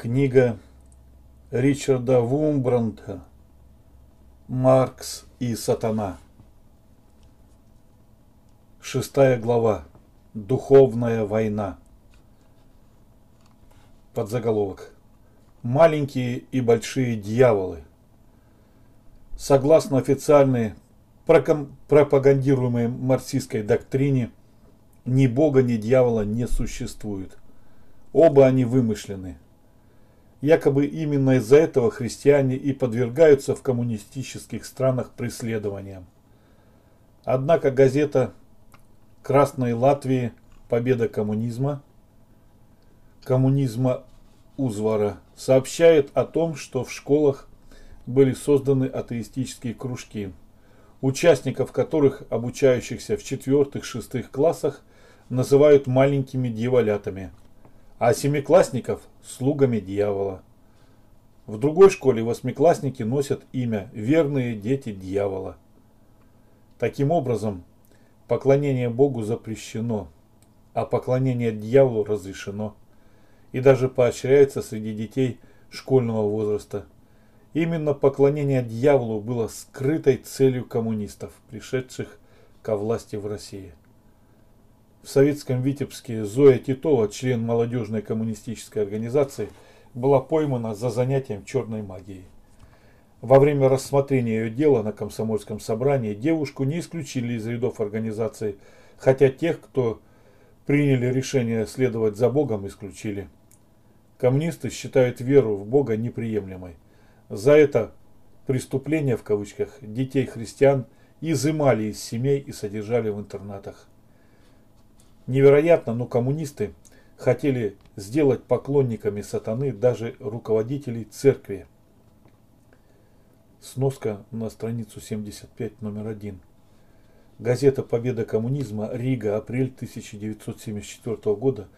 Книга Ричарда Вумбранда «Маркс и сатана». Шестая глава. Духовная война. Подзаголовок. Маленькие и большие дьяволы. Согласно официальной пропагандируемой марксистской доктрине, ни Бога, ни дьявола не существует. Оба они вымышлены. Якобы именно из-за этого христиане и подвергаются в коммунистических странах преследованиям. Однако газета Красной Латвии «Победа коммунизма» коммунизма Узвара сообщает о том, что в школах были созданы атеистические кружки, участников которых, обучающихся в четвертых-шестых классах, называют маленькими дьяволятами – а семиклассников – слугами дьявола. В другой школе восьмиклассники носят имя «Верные дети дьявола». Таким образом, поклонение Богу запрещено, а поклонение дьяволу разрешено и даже поощряется среди детей школьного возраста. Именно поклонение дьяволу было скрытой целью коммунистов, пришедших ко власти в России. В советском Витебске Зоя Титова, член молодежной коммунистической организации, была поймана за занятием черной магией. Во время рассмотрения ее дела на комсомольском собрании девушку не исключили из рядов организации, хотя тех, кто приняли решение следовать за Богом, исключили. Коммунисты считают веру в Бога неприемлемой. За это преступление в кавычках детей христиан изымали из семей и содержали в интернатах. Невероятно, но коммунисты хотели сделать поклонниками сатаны даже руководителей церкви. Сноска на страницу 75, номер 1. Газета «Победа коммунизма», Рига, апрель 1974 года,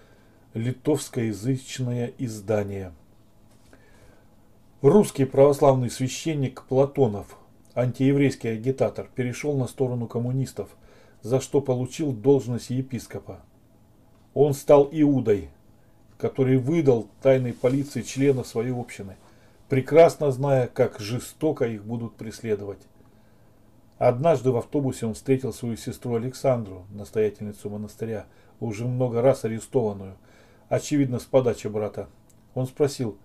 литовскоязычное издание. Русский православный священник Платонов, антиеврейский агитатор, перешел на сторону коммунистов – за что получил должность епископа. Он стал Иудой, который выдал тайной полиции члена своей общины, прекрасно зная, как жестоко их будут преследовать. Однажды в автобусе он встретил свою сестру Александру, настоятельницу монастыря, уже много раз арестованную, очевидно, с подачи брата. Он спросил,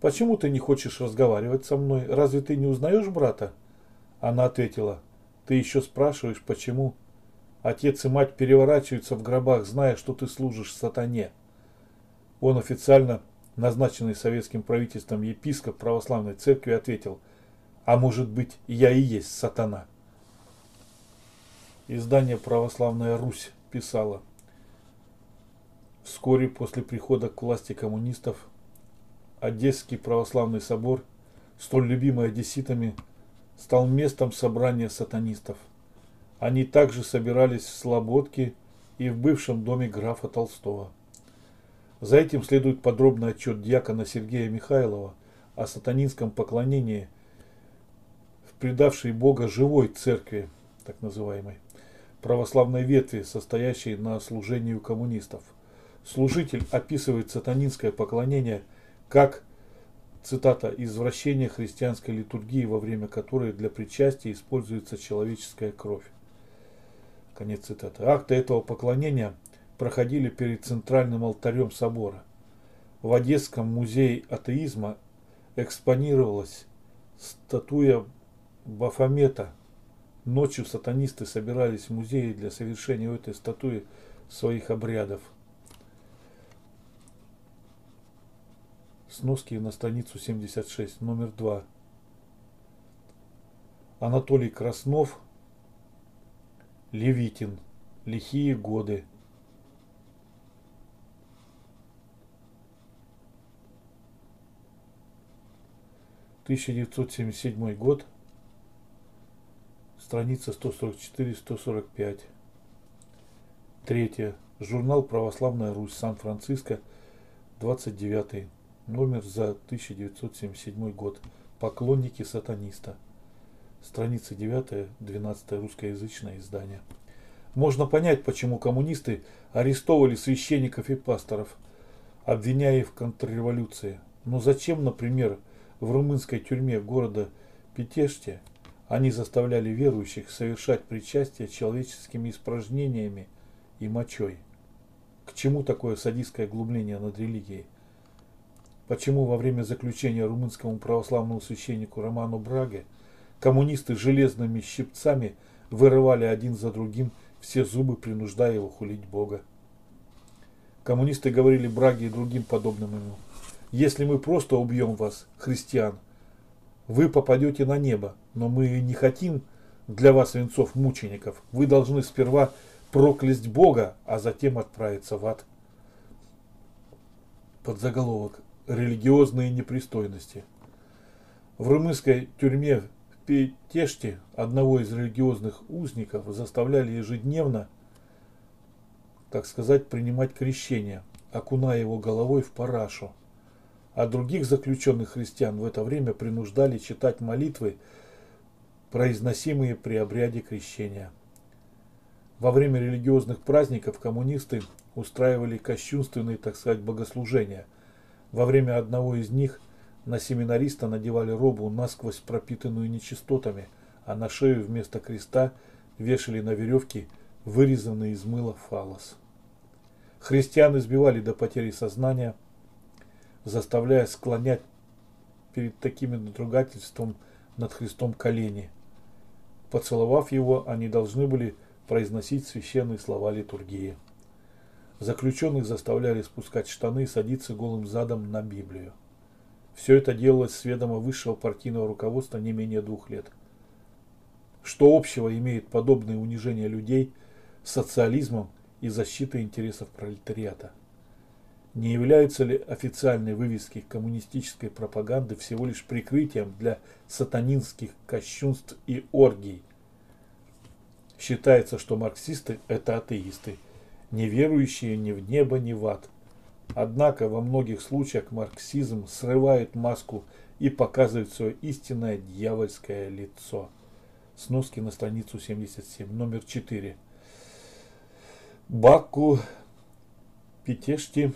«Почему ты не хочешь разговаривать со мной? Разве ты не узнаешь брата?» Она ответила, «Ты еще спрашиваешь, почему?» Отец и мать переворачиваются в гробах, зная, что ты служишь сатане. Он официально, назначенный советским правительством епископ православной церкви, ответил, а может быть я и есть сатана. Издание «Православная Русь» писало, вскоре после прихода к власти коммунистов Одесский православный собор, столь любимый одесситами, стал местом собрания сатанистов – они также собирались в Слободке и в бывшем доме графа Толстого. За этим следует подробный отчет диакона Сергея Михайлова о сатанинском поклонении в предавшей Бога живой церкви, так называемой, православной ветви, состоящей на служении у коммунистов. Служитель описывает сатанинское поклонение как, цитата, «извращение христианской литургии, во время которой для причастия используется человеческая кровь». Конец цитаты. Акты этого поклонения проходили перед центральным алтарем собора. В Одесском музее атеизма экспонировалась статуя Бафомета. Ночью сатанисты собирались в музее для совершения у этой статуи своих обрядов. Сноски на страницу 76, номер 2. Анатолий Краснов – Левитин. Лихие годы. Тысяча девятьсот семьдесят седьмой год. Страница сто сорок четыре сто сорок пять. Третье. Журнал «Православная Русь», Сан-Франциско, 29 номер за 1977 год. Поклонники сатаниста страница 9, 12 русскоязычное издание. Можно понять, почему коммунисты арестовывали священников и пасторов, обвиняя их в контрреволюции. Но зачем, например, в румынской тюрьме города Петеште они заставляли верующих совершать причастие человеческими испражнениями и мочой? К чему такое садистское глумление над религией? Почему во время заключения румынскому православному священнику Роману Браге коммунисты железными щипцами вырывали один за другим все зубы, принуждая его хулить Бога? Коммунисты говорили Браге и другим подобным ему. Если мы просто убьем вас, христиан, вы попадете на небо, но мы не хотим для вас венцов мучеников. Вы должны сперва проклясть Бога, а затем отправиться в ад. Под заголовок религиозные непристойности. В румынской тюрьме в Петеште одного из религиозных узников заставляли ежедневно, так сказать, принимать крещение, окуная его головой в парашу. А других заключенных христиан в это время принуждали читать молитвы, произносимые при обряде крещения. Во время религиозных праздников коммунисты устраивали кощунственные, так сказать, богослужения – во время одного из них на семинариста надевали робу насквозь пропитанную нечистотами, а на шею вместо креста вешали на веревке вырезанный из мыла фалос. Христиан избивали до потери сознания, заставляя склонять перед таким надругательством над Христом колени. Поцеловав его, они должны были произносить священные слова литургии. Заключенных заставляли спускать штаны и садиться голым задом на Библию. Все это делалось с ведома высшего партийного руководства не менее двух лет. Что общего имеет подобное унижение людей с социализмом и защитой интересов пролетариата? Не являются ли официальные вывески коммунистической пропаганды всего лишь прикрытием для сатанинских кощунств и оргий? Считается, что марксисты – это атеисты – не верующие ни в небо, ни в ад. Однако во многих случаях марксизм срывает маску и показывает свое истинное дьявольское лицо. Сноски на страницу 77, номер 4. Баку Петешти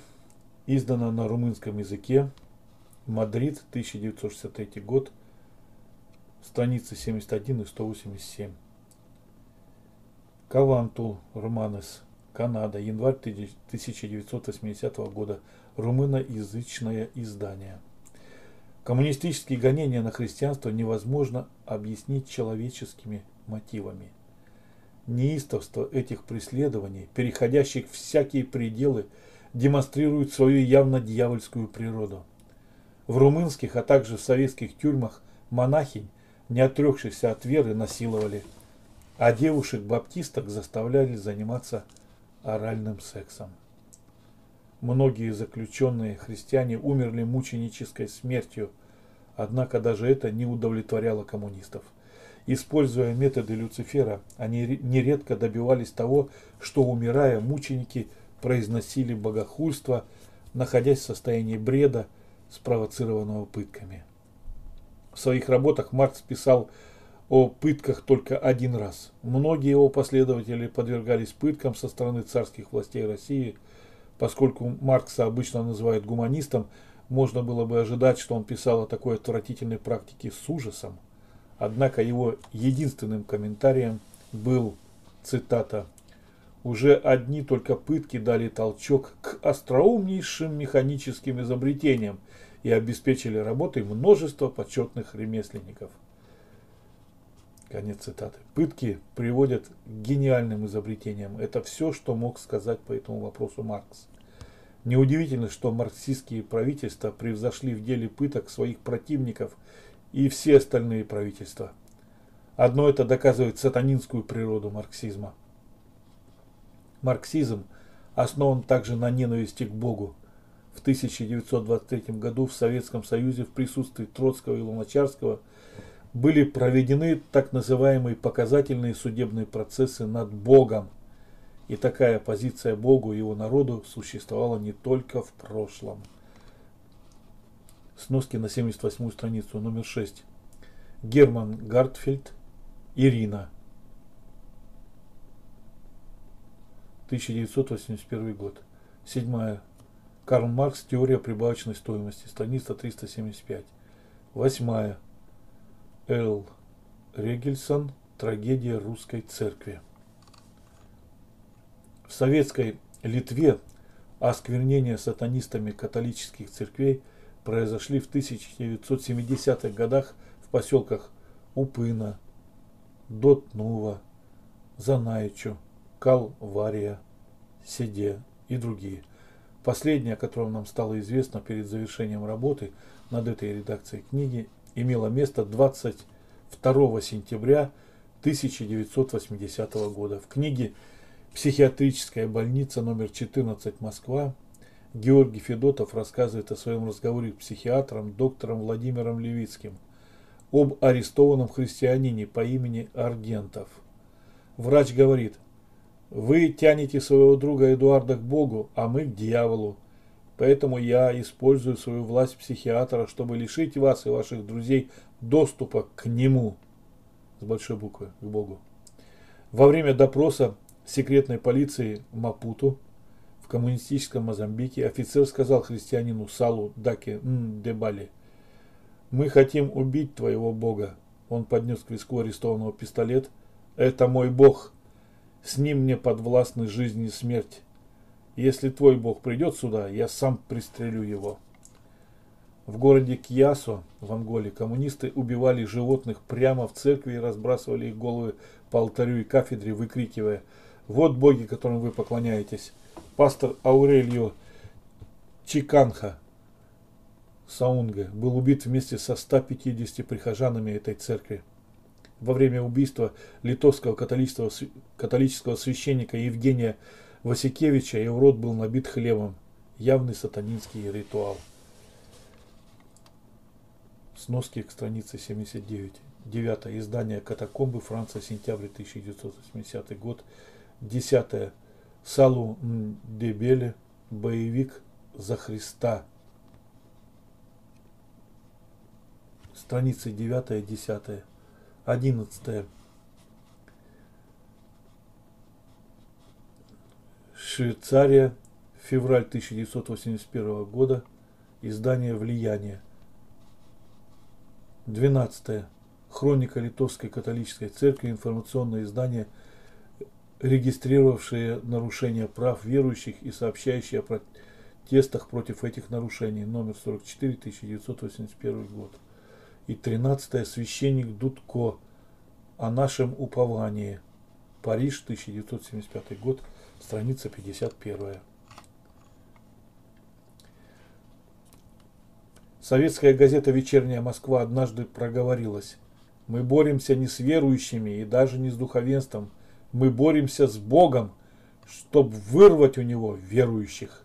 издана на румынском языке. Мадрид, 1963 год, страницы 71 и 187. Каванту Романес Канада, январь 1980 года, румыноязычное издание. Коммунистические гонения на христианство невозможно объяснить человеческими мотивами. Неистовство этих преследований, переходящих всякие пределы, демонстрирует свою явно дьявольскую природу. В румынских, а также в советских тюрьмах монахинь, не отрекшихся от веры, насиловали, а девушек-баптисток заставляли заниматься оральным сексом. Многие заключенные христиане умерли мученической смертью, однако даже это не удовлетворяло коммунистов. Используя методы Люцифера, они нередко добивались того, что умирая, мученики произносили богохульство, находясь в состоянии бреда, спровоцированного пытками. В своих работах Маркс писал о пытках только один раз. Многие его последователи подвергались пыткам со стороны царских властей России. Поскольку Маркса обычно называют гуманистом, можно было бы ожидать, что он писал о такой отвратительной практике с ужасом. Однако его единственным комментарием был, цитата, «Уже одни только пытки дали толчок к остроумнейшим механическим изобретениям и обеспечили работой множество почетных ремесленников». Конец цитаты. Пытки приводят к гениальным изобретениям. Это все, что мог сказать по этому вопросу Маркс. Неудивительно, что марксистские правительства превзошли в деле пыток своих противников и все остальные правительства. Одно это доказывает сатанинскую природу марксизма. Марксизм основан также на ненависти к Богу. В 1923 году в Советском Союзе в присутствии Троцкого и Луначарского – были проведены так называемые показательные судебные процессы над Богом. И такая позиция Богу и его народу существовала не только в прошлом. Сноски на 78 страницу, номер 6. Герман Гартфельд, Ирина. 1981 год. Седьмая Карл Маркс. Теория прибавочной стоимости. Страница 375. Восьмая. Эл Регельсон. Трагедия русской церкви. В советской Литве осквернение сатанистами католических церквей произошли в 1970-х годах в поселках Упына, Дотнува, Занаичу, Калвария, Седе и другие. Последнее, о котором нам стало известно перед завершением работы над этой редакцией книги, имело место 22 сентября 1980 года. В книге «Психиатрическая больница номер 14 Москва» Георгий Федотов рассказывает о своем разговоре с психиатром доктором Владимиром Левицким об арестованном христианине по имени Аргентов. Врач говорит, вы тянете своего друга Эдуарда к Богу, а мы к дьяволу. Поэтому я использую свою власть психиатра, чтобы лишить вас и ваших друзей доступа к нему. С большой буквы, к Богу. Во время допроса секретной полиции Мапуту в коммунистическом Мозамбике офицер сказал христианину Салу Даке Дебали, «Мы хотим убить твоего Бога». Он поднес к виску арестованного пистолет. «Это мой Бог. С ним мне подвластны жизнь и смерть. Если твой Бог придет сюда, я сам пристрелю его». В городе Кьясо в Анголе коммунисты убивали животных прямо в церкви и разбрасывали их головы по алтарю и кафедре, выкрикивая «Вот боги, которым вы поклоняетесь!» Пастор Аурельо Чиканха Саунга был убит вместе со 150 прихожанами этой церкви. Во время убийства литовского католического, священника Евгения Васикевича его рот был набит хлебом. Явный сатанинский ритуал. Сноски к странице 79. Девятое. Издание «Катакомбы. Франция. Сентябрь 1980 год». Десятое. Салу Дебеле. Боевик за Христа. Страницы 9, 10, 11. Швейцария. Февраль 1981 года. Издание «Влияние». 12. Хроника Литовской католической церкви, информационное издание, регистрировавшее нарушения прав верующих и сообщающее о протестах против этих нарушений, номер 44, 1981 год. И 13. Священник Дудко о нашем уповании. Париж, 1975 год, страница 51. Советская газета «Вечерняя Москва» однажды проговорилась. Мы боремся не с верующими и даже не с духовенством. Мы боремся с Богом, чтобы вырвать у него верующих.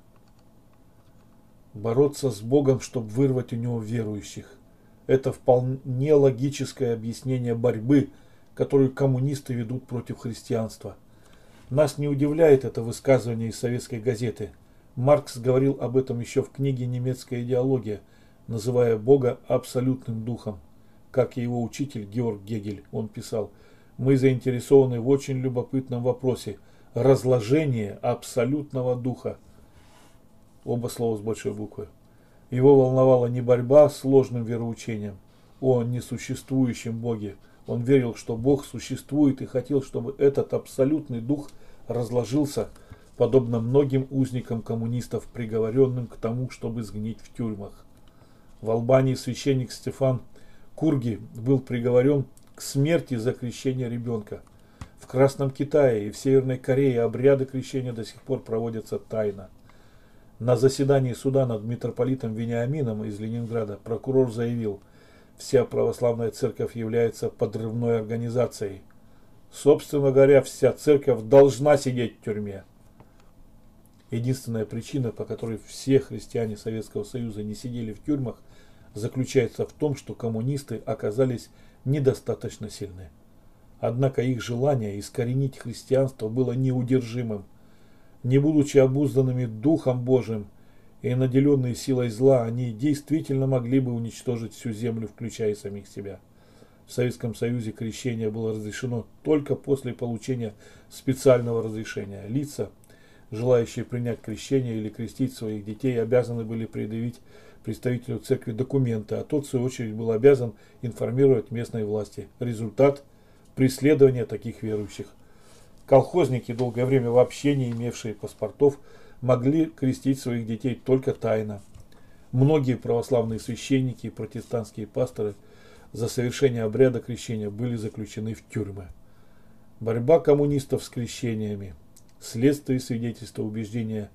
Бороться с Богом, чтобы вырвать у него верующих. Это вполне логическое объяснение борьбы, которую коммунисты ведут против христианства. Нас не удивляет это высказывание из советской газеты. Маркс говорил об этом еще в книге «Немецкая идеология», называя Бога абсолютным духом. Как и его учитель Георг Гегель, он писал, мы заинтересованы в очень любопытном вопросе – разложение абсолютного духа. Оба слова с большой буквы. Его волновала не борьба с сложным вероучением о несуществующем Боге. Он верил, что Бог существует и хотел, чтобы этот абсолютный дух разложился, подобно многим узникам коммунистов, приговоренным к тому, чтобы сгнить в тюрьмах. В Албании священник Стефан Курги был приговорен к смерти за крещение ребенка. В Красном Китае и в Северной Корее обряды крещения до сих пор проводятся тайно. На заседании суда над митрополитом Вениамином из Ленинграда прокурор заявил, вся православная церковь является подрывной организацией. Собственно говоря, вся церковь должна сидеть в тюрьме. Единственная причина, по которой все христиане Советского Союза не сидели в тюрьмах, заключается в том, что коммунисты оказались недостаточно сильны. Однако их желание искоренить христианство было неудержимым. Не будучи обузданными Духом Божиим и наделенные силой зла, они действительно могли бы уничтожить всю землю, включая самих себя. В Советском Союзе крещение было разрешено только после получения специального разрешения. Лица, желающие принять крещение или крестить своих детей, обязаны были предъявить представителю церкви документы, а тот, в свою очередь, был обязан информировать местные власти. Результат – преследования таких верующих. Колхозники, долгое время вообще не имевшие паспортов, могли крестить своих детей только тайно. Многие православные священники и протестантские пасторы за совершение обряда крещения были заключены в тюрьмы. Борьба коммунистов с крещениями – следствие свидетельства убеждения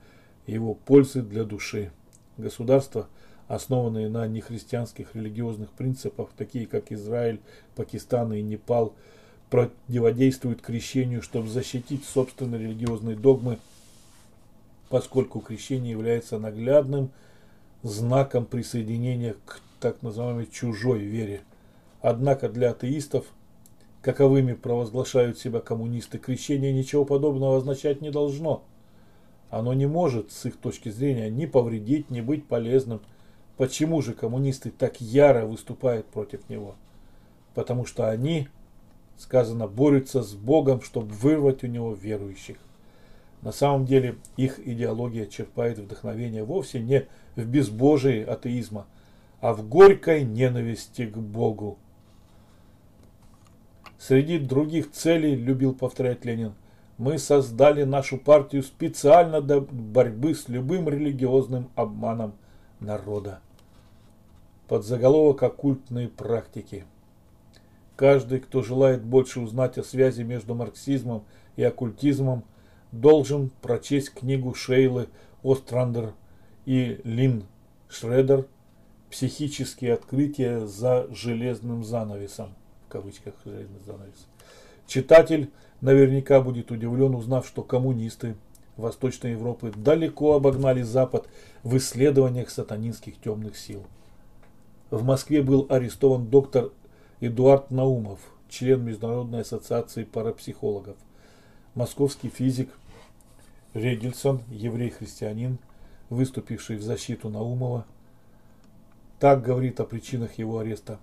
его пользы для души. Государство – основанные на нехристианских религиозных принципах, такие как Израиль, Пакистан и Непал, противодействуют крещению, чтобы защитить собственные религиозные догмы, поскольку крещение является наглядным знаком присоединения к так называемой чужой вере. Однако для атеистов, каковыми провозглашают себя коммунисты, крещение ничего подобного означать не должно. Оно не может, с их точки зрения, ни повредить, ни быть полезным – Почему же коммунисты так яро выступают против него? Потому что они, сказано, борются с Богом, чтобы вырвать у него верующих. На самом деле их идеология черпает вдохновение вовсе не в безбожии атеизма, а в горькой ненависти к Богу. Среди других целей, любил повторять Ленин, мы создали нашу партию специально для борьбы с любым религиозным обманом народа под заголовок «Оккультные практики». Каждый, кто желает больше узнать о связи между марксизмом и оккультизмом, должен прочесть книгу Шейлы Острандер и Лин Шредер «Психические открытия за железным занавесом». В кавычках железный занавес. Читатель наверняка будет удивлен, узнав, что коммунисты Восточной Европы далеко обогнали Запад в исследованиях сатанинских темных сил. В Москве был арестован доктор Эдуард Наумов, член Международной ассоциации парапсихологов. Московский физик Регельсон, еврей-христианин, выступивший в защиту Наумова, так говорит о причинах его ареста.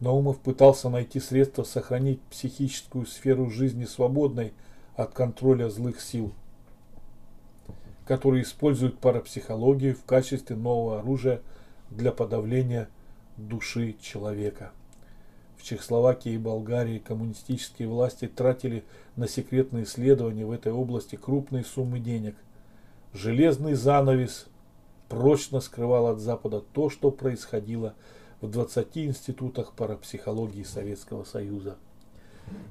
Наумов пытался найти средства сохранить психическую сферу жизни свободной от контроля злых сил, которые используют парапсихологию в качестве нового оружия – для подавления души человека. В Чехословакии и Болгарии коммунистические власти тратили на секретные исследования в этой области крупные суммы денег. Железный занавес прочно скрывал от Запада то, что происходило в 20 институтах парапсихологии Советского Союза.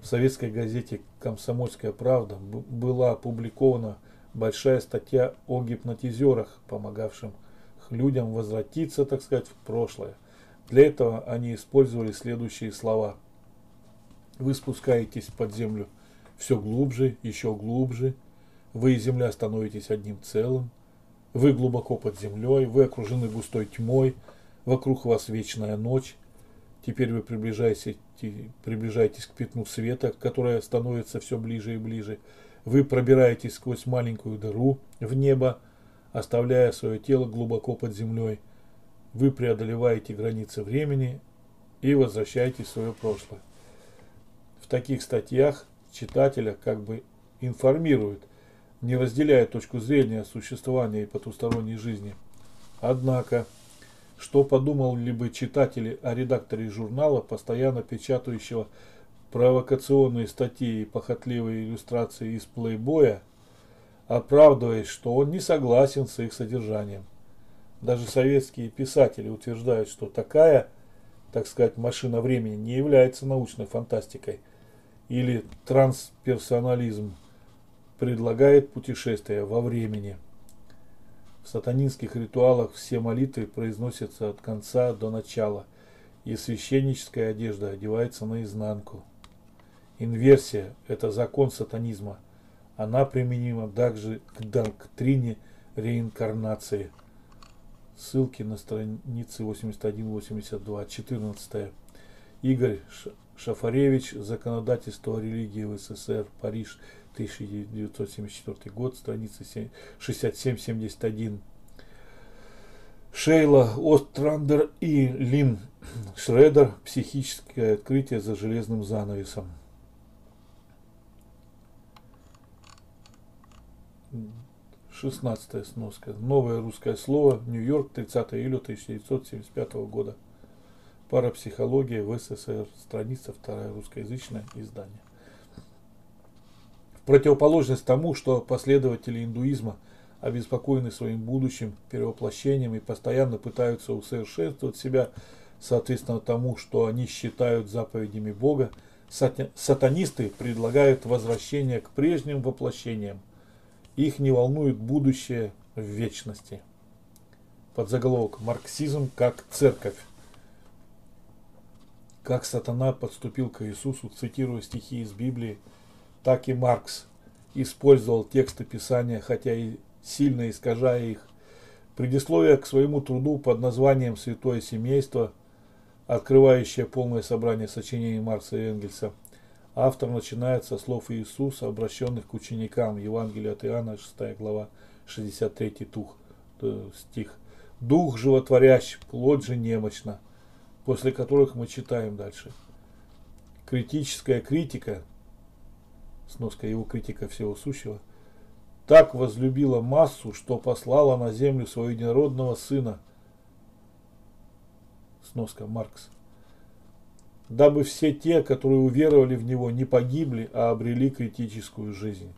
В советской газете «Комсомольская правда» была опубликована большая статья о гипнотизерах, помогавшим людям возвратиться, так сказать, в прошлое. Для этого они использовали следующие слова. Вы спускаетесь под землю все глубже, еще глубже. Вы и земля становитесь одним целым. Вы глубоко под землей, вы окружены густой тьмой, вокруг вас вечная ночь. Теперь вы приближаетесь, приближаетесь к пятну света, которое становится все ближе и ближе. Вы пробираетесь сквозь маленькую дыру в небо, оставляя свое тело глубоко под землей. Вы преодолеваете границы времени и возвращаетесь в свое прошлое. В таких статьях читателя как бы информируют, не разделяя точку зрения существования и потусторонней жизни. Однако, что подумали бы читатели о редакторе журнала, постоянно печатающего провокационные статьи и похотливые иллюстрации из плейбоя – оправдываясь, что он не согласен с их содержанием. Даже советские писатели утверждают, что такая, так сказать, машина времени не является научной фантастикой. Или трансперсонализм предлагает путешествие во времени. В сатанинских ритуалах все молитвы произносятся от конца до начала, и священническая одежда одевается наизнанку. Инверсия – это закон сатанизма – она применима также к доктрине реинкарнации. Ссылки на страницы 81-82. 14. Игорь Шафаревич. Законодательство о религии в СССР. Париж. 1974 год. Страница 67-71. Шейла Острандер и Лин Шредер. Психическое открытие за железным занавесом. 16 сноска. Новое русское слово. Нью-Йорк, 30 июля 1975 года. Парапсихология в СССР. Страница вторая русскоязычное издание. В противоположность тому, что последователи индуизма обеспокоены своим будущим перевоплощением и постоянно пытаются усовершенствовать себя, соответственно тому, что они считают заповедями Бога, сатанисты предлагают возвращение к прежним воплощениям. Их не волнует будущее в вечности. Подзаголовок «Марксизм как церковь». Как сатана подступил к Иисусу, цитируя стихи из Библии, так и Маркс использовал тексты Писания, хотя и сильно искажая их. Предисловие к своему труду под названием «Святое семейство», открывающее полное собрание сочинений Маркса и Энгельса, автор начинает со слов Иисуса, обращенных к ученикам. Евангелие от Иоанна, 6 глава, 63 тух, э, стих. «Дух животворящ, плоть же немощна», после которых мы читаем дальше. Критическая критика, сноска его критика всего сущего – так возлюбила массу, что послала на землю своего единородного сына. Сноска Маркс. Дабы все те, которые уверовали в него, не погибли, а обрели критическую жизнь.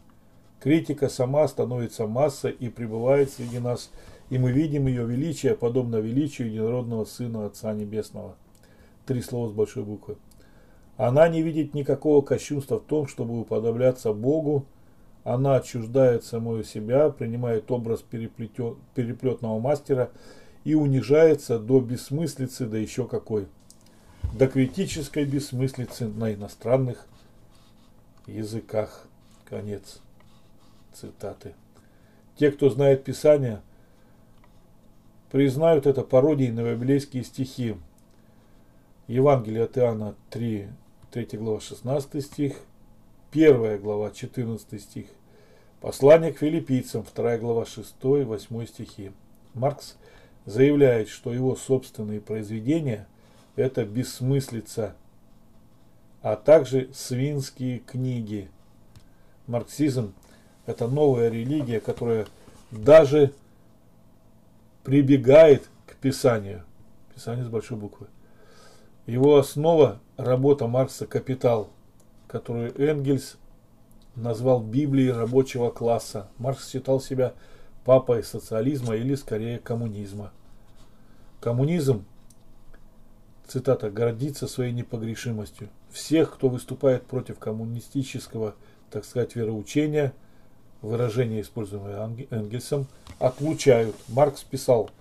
Критика сама становится массой и пребывает среди нас, и мы видим ее величие, подобно величию единородного Сына Отца Небесного. Три слова с большой буквы. Она не видит никакого кощунства в том, чтобы уподобляться Богу, она отчуждает самую себя, принимает образ переплетного мастера и унижается до бессмыслицы, да еще какой. До критической бессмыслицы на иностранных языках. Конец цитаты. Те, кто знает Писание, признают это пародией на библейские стихи. Евангелие от Иоанна 3, 3 глава 16 стих, 1 глава 14 стих, Послание к филиппийцам, 2 глава 6-8 стихи. Маркс заявляет, что его собственные произведения – это бессмыслица, а также свинские книги. Марксизм – это новая религия, которая даже прибегает к Писанию. Писание с большой буквы. Его основа – работа Маркса «Капитал», которую Энгельс назвал Библией рабочего класса. Маркс считал себя папой социализма или скорее коммунизма. Коммунизм, цитата, гордится своей непогрешимостью. Всех, кто выступает против коммунистического, так сказать, вероучения, выражение, используемое Энгельсом, отлучают. Маркс писал,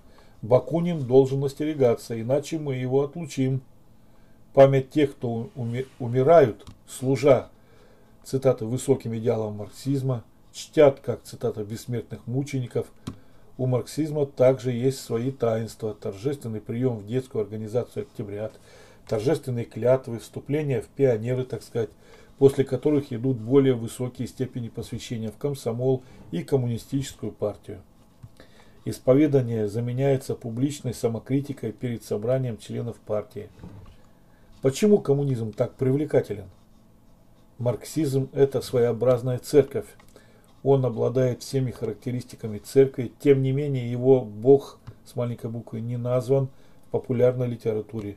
Бакунин должен остерегаться, иначе мы его отлучим. Память тех, кто умирают, служа цитата, высоким идеалам марксизма, чтят, как цитата, бессмертных мучеников. У марксизма также есть свои таинства, торжественный прием в детскую организацию «Октябрят», торжественные клятвы, вступления в пионеры, так сказать, после которых идут более высокие степени посвящения в комсомол и коммунистическую партию. Исповедание заменяется публичной самокритикой перед собранием членов партии. Почему коммунизм так привлекателен? Марксизм – это своеобразная церковь. Он обладает всеми характеристиками церкви, тем не менее его Бог с маленькой буквы не назван в популярной литературе.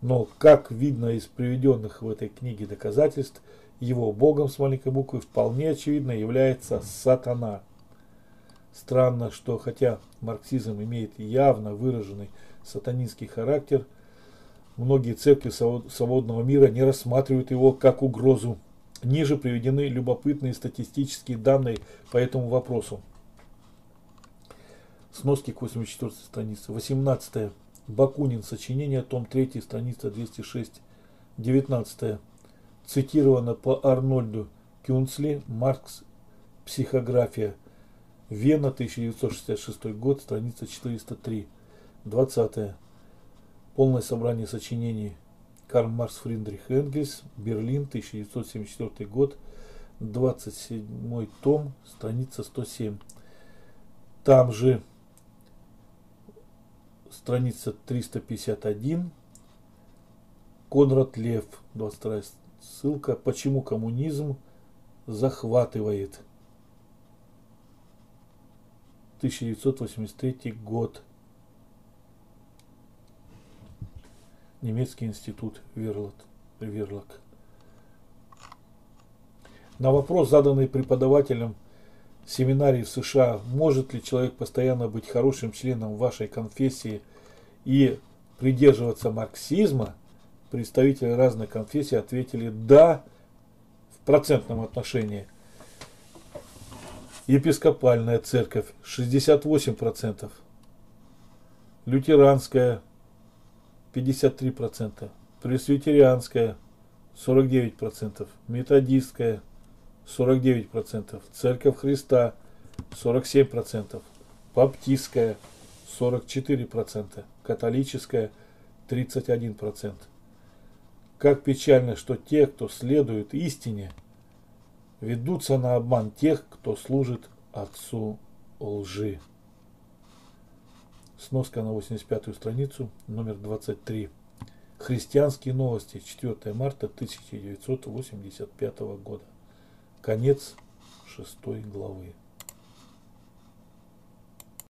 Но, как видно из приведенных в этой книге доказательств, его Богом с маленькой буквы вполне очевидно является сатана. Странно, что хотя марксизм имеет явно выраженный сатанинский характер, многие церкви свободного мира не рассматривают его как угрозу Ниже приведены любопытные статистические данные по этому вопросу. Сноски к 84 странице. 18. Бакунин. Сочинение. Том 3. Страница 206. 19. Цитировано по Арнольду Кюнцли. Маркс. Психография. Вена. 1966 год. Страница 403. 20. Полное собрание сочинений Карл Маркс Фридрих Энгельс, Берлин, 1974 год, 27 том, страница 107. Там же страница 351, Конрад Лев, 22 ссылка, почему коммунизм захватывает. 1983 год. Немецкий институт Верлот, Верлок. На вопрос, заданный преподавателем семинарии в США, может ли человек постоянно быть хорошим членом вашей конфессии и придерживаться марксизма, представители разных конфессий ответили «да» в процентном отношении. Епископальная церковь 68%, лютеранская 53%, пресвитерианская 49%, методистская 49%, Церковь Христа 47%, Баптистская 44%, католическая 31%. Как печально, что те, кто следует истине, ведутся на обман тех, кто служит отцу лжи. Сноска на 85 страницу, номер 23. Христианские новости, 4 марта 1985 года. Конец шестой главы.